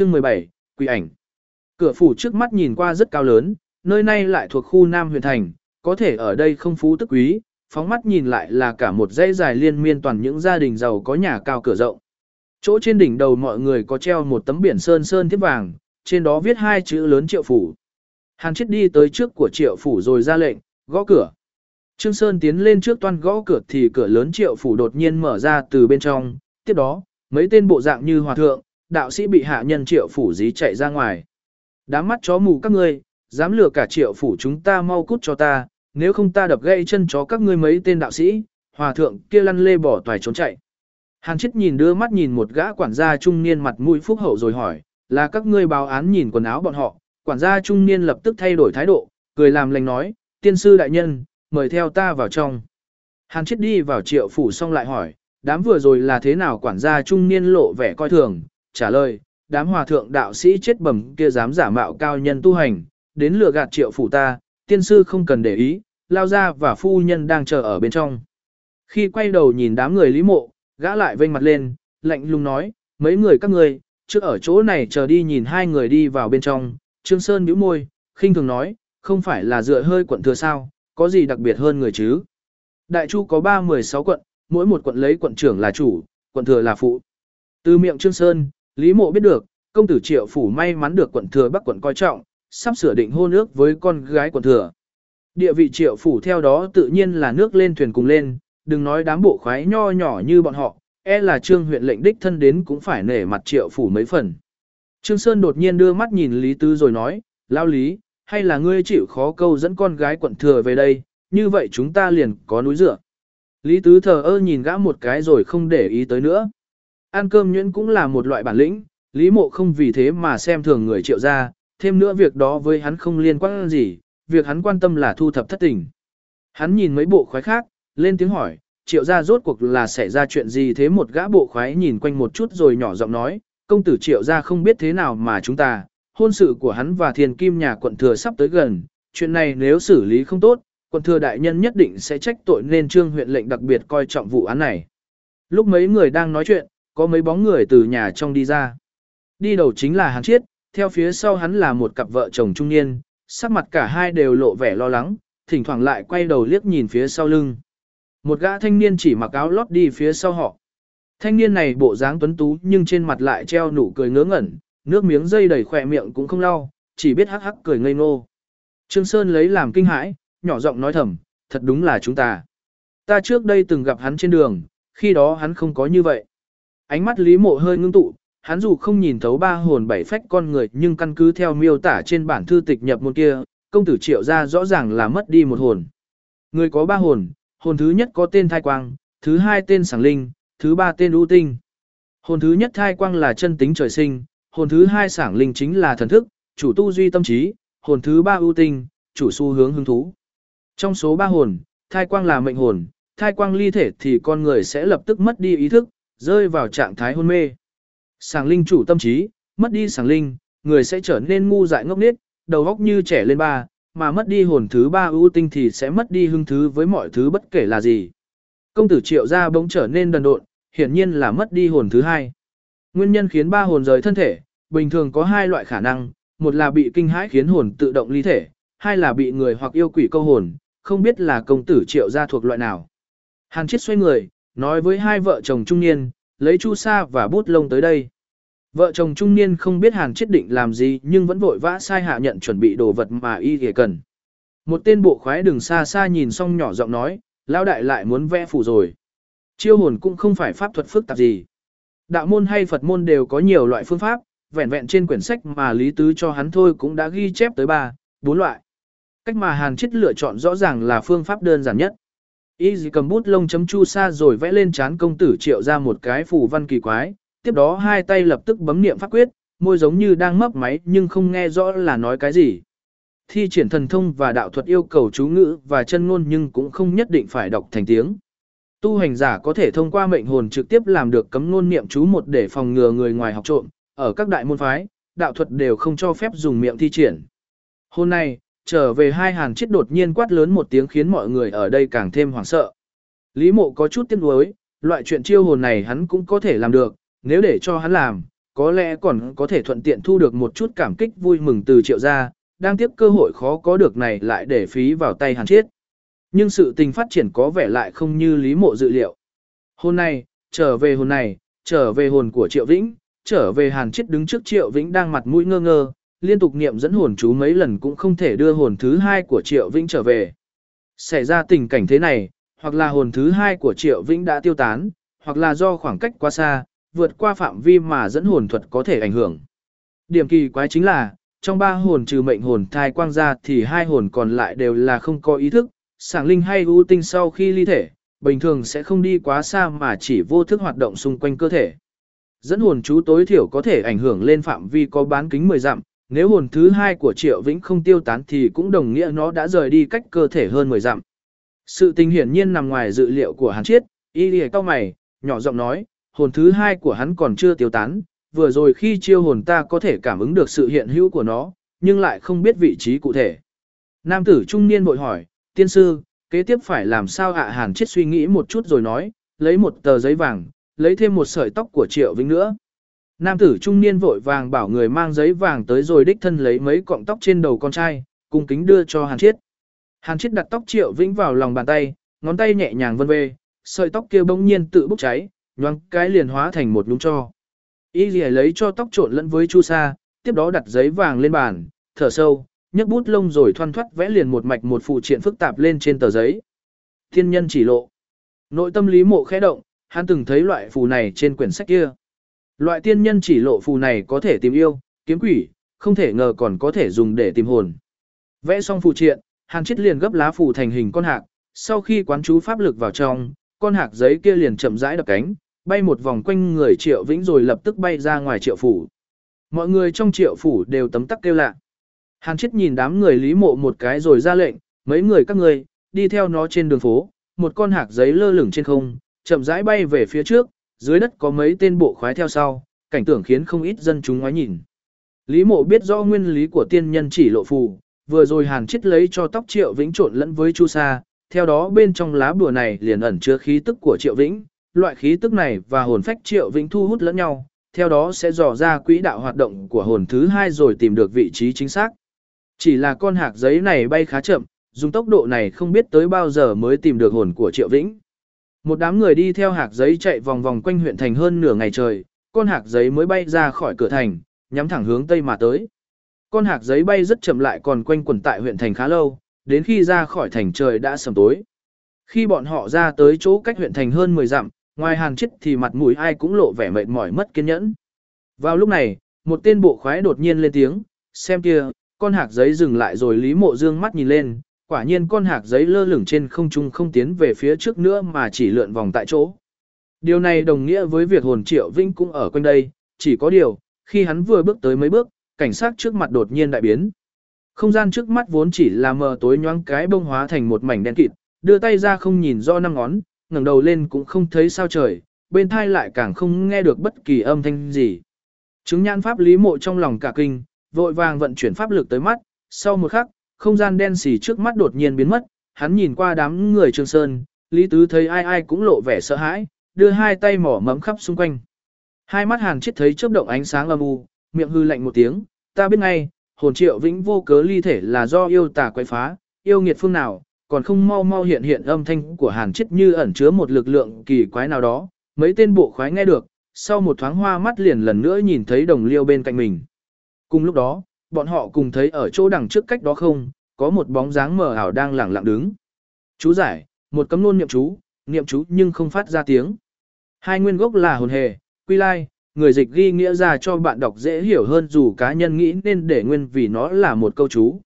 Chương 17, Quỷ ảnh. Cửa phủ trước mắt nhìn qua rất cao lớn, nơi này lại thuộc khu Nam huyện thành, có thể ở đây không phú tức quý, phóng mắt nhìn lại là cả một dãy dài liên miên toàn những gia đình giàu có nhà cao cửa rộng. Chỗ trên đỉnh đầu mọi người có treo một tấm biển sơn sơn thiếp vàng, trên đó viết hai chữ lớn triệu phủ. Hàn chết đi tới trước của triệu phủ rồi ra lệnh, gõ cửa. Trương Sơn tiến lên trước toan gõ cửa thì cửa lớn triệu phủ đột nhiên mở ra từ bên trong, tiếp đó, mấy tên bộ dạng như hòa thượng, đạo sĩ bị hạ nhân triệu phủ dí chạy ra ngoài. Đám mắt chó mù các ngươi, dám lừa cả triệu phủ chúng ta mau cút cho ta, nếu không ta đập gãy chân chó các ngươi mấy tên đạo sĩ, hòa thượng kia lăn lê bỏ toài trốn chạy. Hàn chết nhìn đưa mắt nhìn một gã quản gia trung niên mặt mũi phúc hậu rồi hỏi, là các ngươi báo án nhìn quần áo bọn họ, quản gia trung niên lập tức thay đổi thái độ, cười làm lành nói, tiên sư đại nhân, mời theo ta vào trong. Hàn chết đi vào triệu phủ xong lại hỏi, đám vừa rồi là thế nào quản gia trung niên lộ vẻ coi thường, trả lời, đám hòa thượng đạo sĩ chết bẩm kia dám giả mạo cao nhân tu hành, đến lừa gạt triệu phủ ta, tiên sư không cần để ý, lao ra và phu nhân đang chờ ở bên trong. Khi quay đầu nhìn đám người lý mộ, gã lại vênh mặt lên, lạnh lùng nói, mấy người các ngươi, trước ở chỗ này chờ đi nhìn hai người đi vào bên trong, Trương Sơn nhíu môi, khinh thường nói, không phải là dựa hơi quận thừa sao, có gì đặc biệt hơn người chứ. Đại Chu có 3-16 quận, mỗi một quận lấy quận trưởng là chủ, quận thừa là phụ. Từ miệng Trương Sơn, Lý Mộ biết được, công tử Triệu Phủ may mắn được quận thừa Bắc quận coi trọng, sắp sửa định hôn ước với con gái quận thừa. Địa vị Triệu Phủ theo đó tự nhiên là nước lên thuyền cùng lên, đừng nói đám bộ khoái nho nhỏ như bọn họ, e là Trương huyện lệnh đích thân đến cũng phải nể mặt Triệu Phủ mấy phần. Trương Sơn đột nhiên đưa mắt nhìn Lý Tư rồi nói, lao Lý, hay là ngươi chịu khó câu dẫn con gái quận thừa về đây, như vậy chúng ta liền có núi dựa. Lý Tứ thờ ơ nhìn gã một cái rồi không để ý tới nữa. Ăn cơm nhuyễn cũng là một loại bản lĩnh, Lý Mộ không vì thế mà xem thường người triệu Gia. thêm nữa việc đó với hắn không liên quan gì, việc hắn quan tâm là thu thập thất tình. Hắn nhìn mấy bộ khoái khác, lên tiếng hỏi, triệu Gia rốt cuộc là xảy ra chuyện gì thế một gã bộ khoái nhìn quanh một chút rồi nhỏ giọng nói, công tử triệu Gia không biết thế nào mà chúng ta, hôn sự của hắn và thiền kim nhà quận thừa sắp tới gần, chuyện này nếu xử lý không tốt, quận thừa đại nhân nhất định sẽ trách tội nên trương huyện lệnh đặc biệt coi trọng vụ án này. Lúc mấy người đang nói chuyện, có mấy bóng người từ nhà trong đi ra. Đi đầu chính là Hàn Chiết, theo phía sau hắn là một cặp vợ chồng trung niên, sắc mặt cả hai đều lộ vẻ lo lắng, thỉnh thoảng lại quay đầu liếc nhìn phía sau lưng. Một gã thanh niên chỉ mặc áo lót đi phía sau họ. Thanh niên này bộ dáng tuấn tú nhưng trên mặt lại treo nụ cười ngớ ngẩn, nước miếng dây đầy khỏe miệng cũng không lau, chỉ biết hắc hắc cười ngây ngô. Trương Sơn lấy làm kinh hãi, nhỏ giọng nói thầm, thật đúng là chúng ta. Ta trước đây từng gặp hắn trên đường, khi đó hắn không có như vậy. Ánh mắt Lý Mộ hơi ngưng tụ, hắn dù không nhìn thấu ba hồn bảy phách con người nhưng căn cứ theo miêu tả trên bản thư tịch nhập môn kia, công tử triệu ra rõ ràng là mất đi một hồn. Người có ba hồn, hồn thứ nhất có tên thai quang, thứ hai tên sảng linh, thứ ba tên ưu tinh. Hồn thứ nhất thai quang là chân tính trời sinh, hồn thứ hai sảng linh chính là thần thức, chủ tu duy tâm trí, hồn thứ ba ưu tinh, chủ xu hướng hứng thú. Trong số ba hồn, thai quang là mệnh hồn, thai quang ly thể thì con người sẽ lập tức mất đi ý thức, rơi vào trạng thái hôn mê. Sảng linh chủ tâm trí, mất đi sảng linh, người sẽ trở nên ngu dại ngốc nghếch, đầu óc như trẻ lên ba, mà mất đi hồn thứ ba ưu tinh thì sẽ mất đi hứng thứ với mọi thứ bất kể là gì. Công tử triệu gia bỗng trở nên đần độn, hiển nhiên là mất đi hồn thứ hai. Nguyên nhân khiến ba hồn rời thân thể, bình thường có hai loại khả năng, một là bị kinh hãi khiến hồn tự động ly thể, hai là bị người hoặc yêu quỷ câu hồn, không biết là công tử triệu gia thuộc loại nào. Hàn chết xoay người, nói với hai vợ chồng trung niên, lấy chu sa và bút lông tới đây. Vợ chồng trung niên không biết Hàn Chiết định làm gì nhưng vẫn vội vã sai hạ nhận chuẩn bị đồ vật mà y ghề cần. Một tên bộ khoái đừng xa xa nhìn xong nhỏ giọng nói, lao đại lại muốn vẽ phủ rồi. Chiêu hồn cũng không phải pháp thuật phức tạp gì. Đạo môn hay Phật môn đều có nhiều loại phương pháp, vẹn vẹn trên quyển sách mà Lý Tứ cho hắn thôi cũng đã ghi chép tới 3, 4 loại. Cách mà Hàn Chiết lựa chọn rõ ràng là phương pháp đơn giản nhất. Y dì cầm bút lông chấm chu sa rồi vẽ lên chán công tử triệu ra một cái phù văn kỳ quái, tiếp đó hai tay lập tức bấm niệm pháp quyết, môi giống như đang mấp máy nhưng không nghe rõ là nói cái gì. Thi triển thần thông và đạo thuật yêu cầu chú ngữ và chân ngôn nhưng cũng không nhất định phải đọc thành tiếng. Tu hành giả có thể thông qua mệnh hồn trực tiếp làm được cấm ngôn niệm chú một để phòng ngừa người ngoài học trộm, ở các đại môn phái, đạo thuật đều không cho phép dùng miệng thi triển. Hôm nay, trở về hai hàng chết đột nhiên quát lớn một tiếng khiến mọi người ở đây càng thêm hoảng sợ. Lý mộ có chút tiếc nuối, loại chuyện chiêu hồn này hắn cũng có thể làm được, nếu để cho hắn làm, có lẽ còn có thể thuận tiện thu được một chút cảm kích vui mừng từ triệu gia, đang tiếp cơ hội khó có được này lại để phí vào tay hàn chiết. Nhưng sự tình phát triển có vẻ lại không như lý mộ dự liệu. Hôm nay, trở về hồn này, trở về hồn của Triệu Vĩnh, trở về hàn chiết đứng trước Triệu Vĩnh đang mặt mũi ngơ ngơ, liên tục niệm dẫn hồn chú mấy lần cũng không thể đưa hồn thứ hai của Triệu Vĩnh trở về. Xảy ra tình cảnh thế này, hoặc là hồn thứ hai của Triệu Vĩnh đã tiêu tán, hoặc là do khoảng cách quá xa, vượt qua phạm vi mà dẫn hồn thuật có thể ảnh hưởng. Điểm kỳ quái chính là, trong ba hồn trừ mệnh hồn thai quang ra thì hai hồn còn lại đều là không có ý thức, sảng linh hay ưu tinh sau khi ly thể, bình thường sẽ không đi quá xa mà chỉ vô thức hoạt động xung quanh cơ thể. Dẫn hồn chú tối thiểu có thể ảnh hưởng lên phạm vi có bán kính 10 dặm, nếu hồn thứ hai của Triệu Vĩnh không tiêu tán thì cũng đồng nghĩa nó đã rời đi cách cơ thể hơn 10 dặm. Sự tình hiển nhiên nằm ngoài dự liệu của hắn chiết, y lìa cao mày, nhỏ giọng nói, hồn thứ hai của hắn còn chưa tiêu tán, vừa rồi khi chiêu hồn ta có thể cảm ứng được sự hiện hữu của nó, nhưng lại không biết vị trí cụ thể. Nam tử trung niên bội hỏi, tiên sư, kế tiếp phải làm sao ạ hàn chết suy nghĩ một chút rồi nói, lấy một tờ giấy vàng, lấy thêm một sợi tóc của triệu vĩnh nữa. Nam tử trung niên vội vàng bảo người mang giấy vàng tới rồi đích thân lấy mấy cọng tóc trên đầu con trai, cung kính đưa cho hàn chiết. Hàn chiết đặt tóc triệu vĩnh vào lòng bàn tay, ngón tay nhẹ nhàng vân về, sợi tóc kia bỗng nhiên tự bốc cháy, nhoáng cái liền hóa thành một nhúng cho. Y lìa lấy cho tóc trộn lẫn với chu sa, tiếp đó đặt giấy vàng lên bàn, thở sâu, nhấc bút lông rồi thoăn thoắt vẽ liền một mạch một phụ triện phức tạp lên trên tờ giấy. Thiên nhân chỉ lộ. Nội tâm lý mộ khẽ động, hắn từng thấy loại phù này trên quyển sách kia. Loại tiên nhân chỉ lộ phù này có thể tìm yêu, kiếm quỷ, không thể ngờ còn có thể dùng để tìm hồn. Vẽ xong phù triện, Hàn Chiết liền gấp lá phù thành hình con hạc, sau khi quán chú pháp lực vào trong, con hạc giấy kia liền chậm rãi đập cánh, bay một vòng quanh người triệu vĩnh rồi lập tức bay ra ngoài triệu phủ. Mọi người trong triệu phủ đều tấm tắc kêu lạ. Hàn Chiết nhìn đám người lý mộ một cái rồi ra lệnh, mấy người các người, đi theo nó trên đường phố, một con hạc giấy lơ lửng trên không, chậm rãi bay về phía trước, dưới đất có mấy tên bộ khoái theo sau, cảnh tượng khiến không ít dân chúng ngoái nhìn. Lý mộ biết rõ nguyên lý của tiên nhân chỉ lộ phù, vừa rồi hàn chết lấy cho tóc triệu vĩnh trộn lẫn với chu sa, theo đó bên trong lá bùa này liền ẩn chứa khí tức của triệu vĩnh, loại khí tức này và hồn phách triệu vĩnh thu hút lẫn nhau, theo đó sẽ dò ra quỹ đạo hoạt động của hồn thứ hai rồi tìm được vị trí chính xác. Chỉ là con hạc giấy này bay khá chậm, dùng tốc độ này không biết tới bao giờ mới tìm được hồn của triệu vĩnh. Một đám người đi theo hạc giấy chạy vòng vòng quanh huyện thành hơn nửa ngày trời, con hạc giấy mới bay ra khỏi cửa thành, nhắm thẳng hướng tây mà tới. Con hạc giấy bay rất chậm lại còn quanh quẩn tại huyện thành khá lâu, đến khi ra khỏi thành trời đã sầm tối. Khi bọn họ ra tới chỗ cách huyện thành hơn 10 dặm, ngoài hàng chết thì mặt mũi ai cũng lộ vẻ mệt mỏi mất kiên nhẫn. Vào lúc này, một tên bộ khoái đột nhiên lên tiếng, xem kia, con hạc giấy dừng lại rồi Lý Mộ Dương mắt nhìn lên, quả nhiên con hạc giấy lơ lửng trên không trung không tiến về phía trước nữa mà chỉ lượn vòng tại chỗ. Điều này đồng nghĩa với việc hồn triệu vinh cũng ở quanh đây, chỉ có điều, khi hắn vừa bước tới mấy bước, cảnh sát trước mặt đột nhiên đại biến. Không gian trước mắt vốn chỉ là mờ tối nhoáng cái bông hóa thành một mảnh đen kịt, đưa tay ra không nhìn do năm ngón, ngẩng đầu lên cũng không thấy sao trời, bên thai lại càng không nghe được bất kỳ âm thanh gì. Chứng nhãn pháp lý mộ trong lòng cả kinh, vội vàng vận chuyển pháp lực tới mắt, sau một khắc, không gian đen xì trước mắt đột nhiên biến mất, hắn nhìn qua đám người Trương Sơn, Lý Tứ thấy ai ai cũng lộ vẻ sợ hãi, đưa hai tay mỏ mẫm khắp xung quanh. Hai mắt Hàn Chiết thấy chớp động ánh sáng âm u, miệng hư lạnh một tiếng, ta biết ngay, hồn triệu vĩnh vô cớ ly thể là do yêu tà quấy phá, yêu nghiệt phương nào, còn không mau mau hiện hiện âm thanh của Hàn Chiết như ẩn chứa một lực lượng kỳ quái nào đó, mấy tên bộ khoái nghe được, sau một thoáng hoa mắt liền lần nữa nhìn thấy đồng liêu bên cạnh mình. Cùng lúc đó, bọn họ cùng thấy ở chỗ đằng trước cách đó không, có một bóng dáng mờ ảo đang lẳng lặng đứng. Chú giải, một cấm nôn niệm chú, niệm chú nhưng không phát ra tiếng. Hai nguyên gốc là hồn hề, quy lai, người dịch ghi nghĩa ra cho bạn đọc dễ hiểu hơn dù cá nhân nghĩ nên để nguyên vì nó là một câu chú.